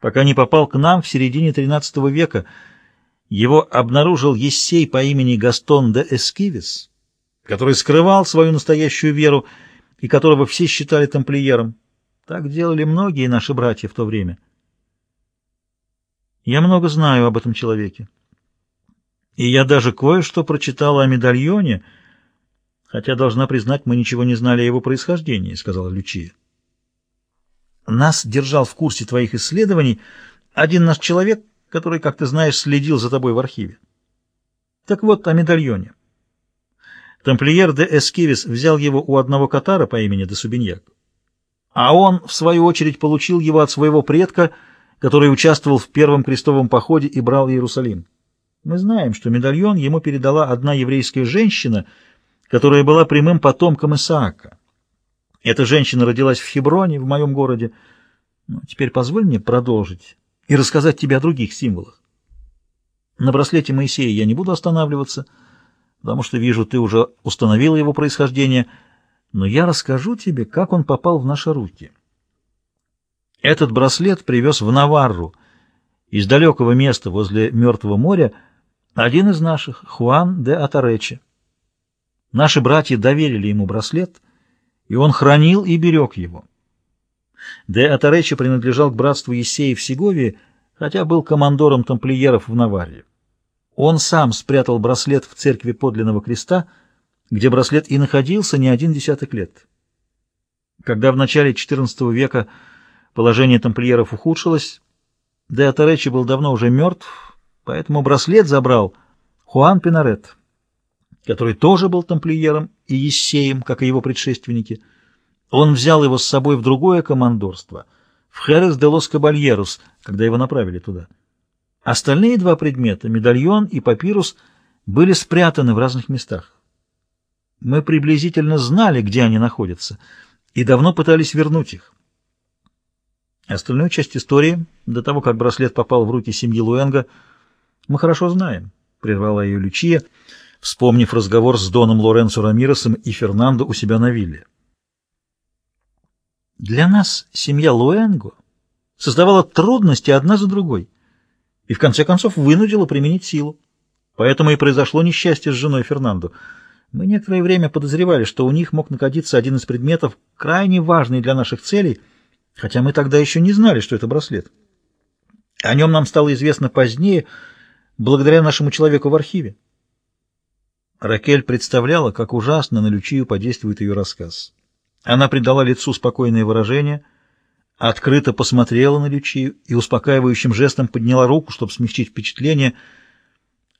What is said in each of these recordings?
пока не попал к нам в середине XIII века. Его обнаружил Ессей по имени Гастон де Эскивис, который скрывал свою настоящую веру и которого все считали тамплиером. Так делали многие наши братья в то время. Я много знаю об этом человеке. И я даже кое-что прочитала о медальоне, хотя, должна признать, мы ничего не знали о его происхождении, — сказала Лючия. Нас держал в курсе твоих исследований один наш человек, который, как ты знаешь, следил за тобой в архиве. Так вот, о медальоне. Тамплиер де Эскивис взял его у одного катара по имени де Субиньяк, а он, в свою очередь, получил его от своего предка, который участвовал в первом крестовом походе и брал Иерусалим. Мы знаем, что медальон ему передала одна еврейская женщина, которая была прямым потомком Исаака. Эта женщина родилась в Хеброне, в моем городе. Ну, теперь позволь мне продолжить и рассказать тебе о других символах. На браслете Моисея я не буду останавливаться, потому что вижу, ты уже установила его происхождение, но я расскажу тебе, как он попал в наши руки. Этот браслет привез в Наварру, из далекого места возле Мертвого моря, один из наших, Хуан де Атаречи. Наши братья доверили ему браслет, и он хранил и берег его. Де Атаречи принадлежал к братству Есеи в Сеговии, хотя был командором тамплиеров в Наварре. Он сам спрятал браслет в церкви подлинного креста, где браслет и находился не один десяток лет. Когда в начале XIV века положение тамплиеров ухудшилось, Де Атаречи был давно уже мертв, поэтому браслет забрал Хуан Пинарет, который тоже был тамплиером и ессеем, как и его предшественники. Он взял его с собой в другое командорство, в Херес де лос Кабальерус, когда его направили туда. Остальные два предмета, медальон и папирус, были спрятаны в разных местах. Мы приблизительно знали, где они находятся, и давно пытались вернуть их. Остальную часть истории, до того, как браслет попал в руки семьи Луэнга, мы хорошо знаем, — прервала ее Лючия, вспомнив разговор с Доном Лоренцо Рамиросом и Фернандо у себя на вилле. Для нас семья Луэнго создавала трудности одна за другой и в конце концов вынудила применить силу. Поэтому и произошло несчастье с женой Фернандо. Мы некоторое время подозревали, что у них мог находиться один из предметов, крайне важный для наших целей — хотя мы тогда еще не знали, что это браслет. О нем нам стало известно позднее, благодаря нашему человеку в архиве. Ракель представляла, как ужасно на Лючию подействует ее рассказ. Она придала лицу спокойное выражение, открыто посмотрела на Лючию и успокаивающим жестом подняла руку, чтобы смягчить впечатление.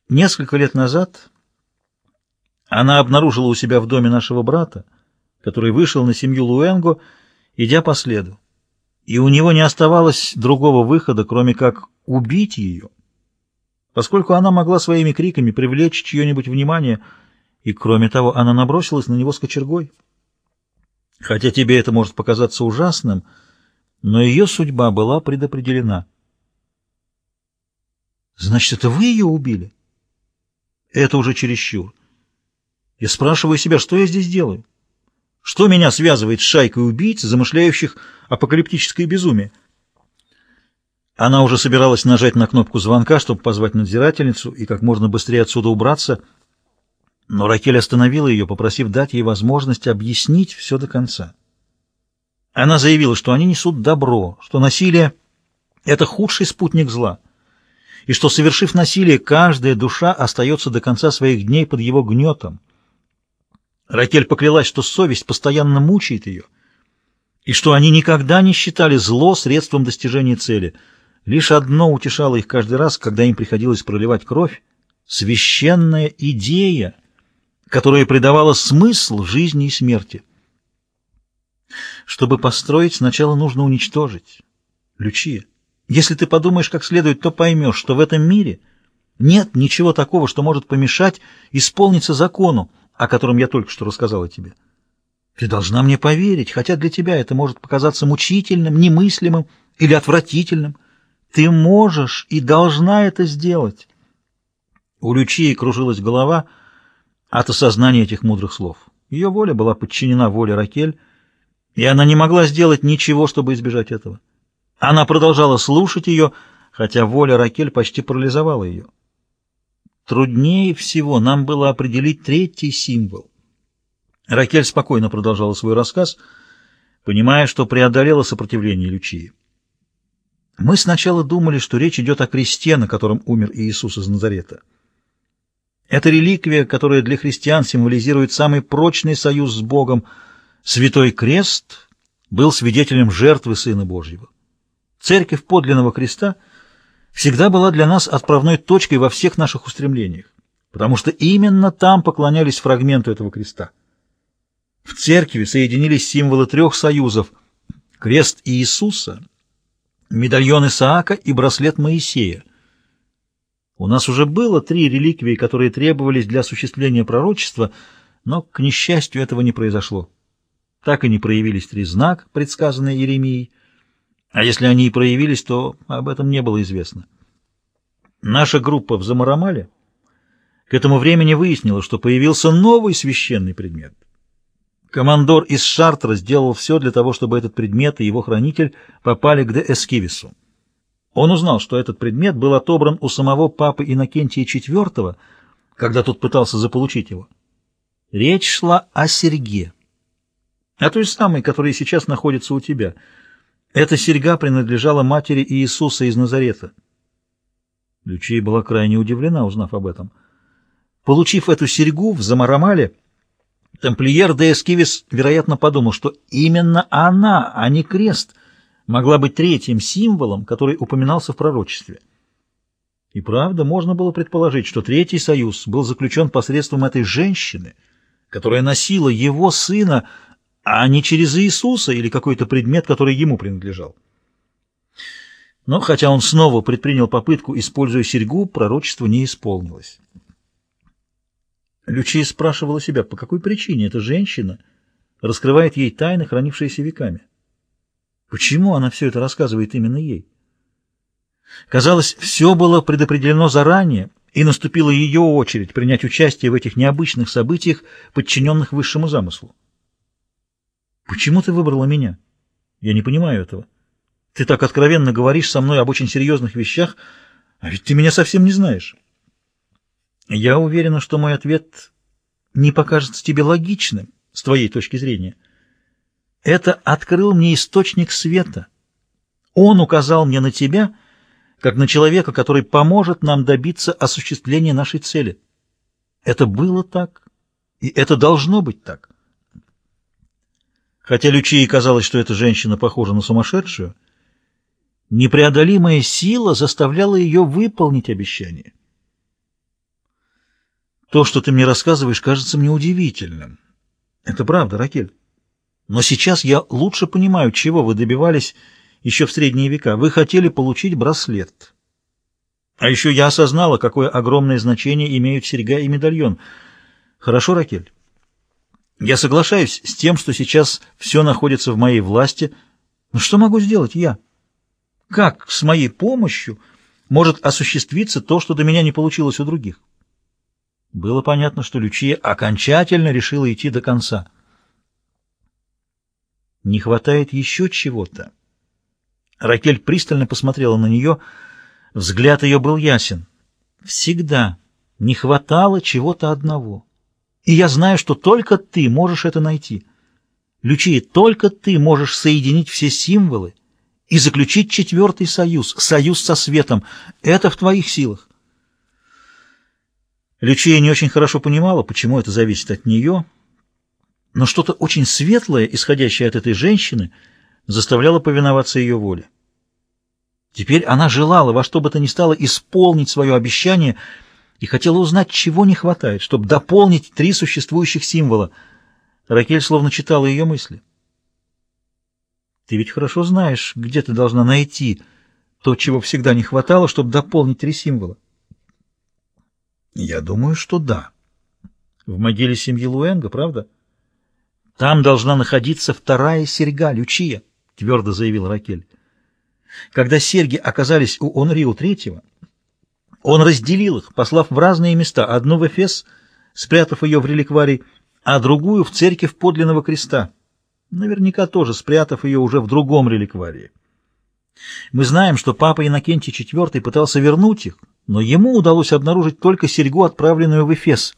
Несколько лет назад она обнаружила у себя в доме нашего брата, который вышел на семью Луэнго, идя по следу и у него не оставалось другого выхода, кроме как убить ее, поскольку она могла своими криками привлечь чье-нибудь внимание, и, кроме того, она набросилась на него с кочергой. Хотя тебе это может показаться ужасным, но ее судьба была предопределена. Значит, это вы ее убили? Это уже чересчур. Я спрашиваю себя, что я здесь делаю? Что меня связывает с шайкой убийц, замышляющих апокалиптическое безумие? Она уже собиралась нажать на кнопку звонка, чтобы позвать надзирательницу и как можно быстрее отсюда убраться, но Ракель остановила ее, попросив дать ей возможность объяснить все до конца. Она заявила, что они несут добро, что насилие — это худший спутник зла, и что, совершив насилие, каждая душа остается до конца своих дней под его гнетом. Ракель поклялась, что совесть постоянно мучает ее, и что они никогда не считали зло средством достижения цели. Лишь одно утешало их каждый раз, когда им приходилось проливать кровь — священная идея, которая придавала смысл жизни и смерти. Чтобы построить, сначала нужно уничтожить. Лючия, если ты подумаешь как следует, то поймешь, что в этом мире нет ничего такого, что может помешать исполниться закону, о котором я только что рассказала тебе. Ты должна мне поверить, хотя для тебя это может показаться мучительным, немыслимым или отвратительным. Ты можешь и должна это сделать. У Лючии кружилась голова от осознания этих мудрых слов. Ее воля была подчинена воле Ракель, и она не могла сделать ничего, чтобы избежать этого. Она продолжала слушать ее, хотя воля Ракель почти парализовала ее. Труднее всего нам было определить третий символ. Ракель спокойно продолжала свой рассказ, понимая, что преодолела сопротивление Лючии. Мы сначала думали, что речь идет о кресте, на котором умер Иисус из Назарета. Это реликвия, которая для христиан символизирует самый прочный союз с Богом. Святой Крест был свидетелем жертвы Сына Божьего. Церковь подлинного креста всегда была для нас отправной точкой во всех наших устремлениях, потому что именно там поклонялись фрагменту этого креста. В церкви соединились символы трех союзов – крест Иисуса, медальон Исаака и браслет Моисея. У нас уже было три реликвии, которые требовались для осуществления пророчества, но, к несчастью, этого не произошло. Так и не проявились три знака, предсказанные Иеремией, а если они и проявились, то об этом не было известно. Наша группа в Замарамале к этому времени выяснила, что появился новый священный предмет. Командор из Шартра сделал все для того, чтобы этот предмет и его хранитель попали к Де Эскивису. Он узнал, что этот предмет был отобран у самого папы Иннокентия IV, когда тот пытался заполучить его. Речь шла о серьге, о той самой, которая сейчас находится у тебя. Эта серьга принадлежала матери Иисуса из Назарета. Лючия была крайне удивлена, узнав об этом. Получив эту серьгу в Замарамале, тамплиер де Эскивис, вероятно, подумал, что именно она, а не крест — могла быть третьим символом, который упоминался в пророчестве. И правда, можно было предположить, что Третий Союз был заключен посредством этой женщины, которая носила его сына, а не через Иисуса или какой-то предмет, который ему принадлежал. Но хотя он снова предпринял попытку, используя серьгу, пророчество не исполнилось. Лючия спрашивала себя, по какой причине эта женщина раскрывает ей тайны, хранившиеся веками. Почему она все это рассказывает именно ей? Казалось, все было предопределено заранее, и наступила ее очередь принять участие в этих необычных событиях, подчиненных высшему замыслу. Почему ты выбрала меня? Я не понимаю этого. Ты так откровенно говоришь со мной об очень серьезных вещах, а ведь ты меня совсем не знаешь. Я уверена, что мой ответ не покажется тебе логичным с твоей точки зрения. Это открыл мне источник света. Он указал мне на тебя, как на человека, который поможет нам добиться осуществления нашей цели. Это было так, и это должно быть так. Хотя Лючии казалось, что эта женщина похожа на сумасшедшую, непреодолимая сила заставляла ее выполнить обещание. То, что ты мне рассказываешь, кажется мне удивительным. Это правда, Ракель. Но сейчас я лучше понимаю, чего вы добивались еще в средние века. Вы хотели получить браслет. А еще я осознала, какое огромное значение имеют серьга и медальон. Хорошо, Ракель? Я соглашаюсь с тем, что сейчас все находится в моей власти. Но что могу сделать я? Как с моей помощью может осуществиться то, что до меня не получилось у других? Было понятно, что Лючия окончательно решила идти до конца. Не хватает еще чего-то. Ракель пристально посмотрела на нее. Взгляд ее был ясен. Всегда не хватало чего-то одного. И я знаю, что только ты можешь это найти. Лючия, только ты можешь соединить все символы и заключить четвертый союз, союз со светом. Это в твоих силах. Лючия не очень хорошо понимала, почему это зависит от нее, — но что-то очень светлое, исходящее от этой женщины, заставляло повиноваться ее воле. Теперь она желала во что бы то ни стало исполнить свое обещание и хотела узнать, чего не хватает, чтобы дополнить три существующих символа. Ракель словно читала ее мысли. «Ты ведь хорошо знаешь, где ты должна найти то, чего всегда не хватало, чтобы дополнить три символа». «Я думаю, что да. В могиле семьи Луэнга, правда?» Там должна находиться вторая серьга, Лючия, твердо заявил Ракель. Когда серьги оказались у Онриу Третьего, он разделил их, послав в разные места, одну в Эфес, спрятав ее в реликварий, а другую в церковь подлинного креста, наверняка тоже спрятав ее уже в другом реликварии. Мы знаем, что папа Иннокентий IV пытался вернуть их, но ему удалось обнаружить только серьгу, отправленную в Эфес.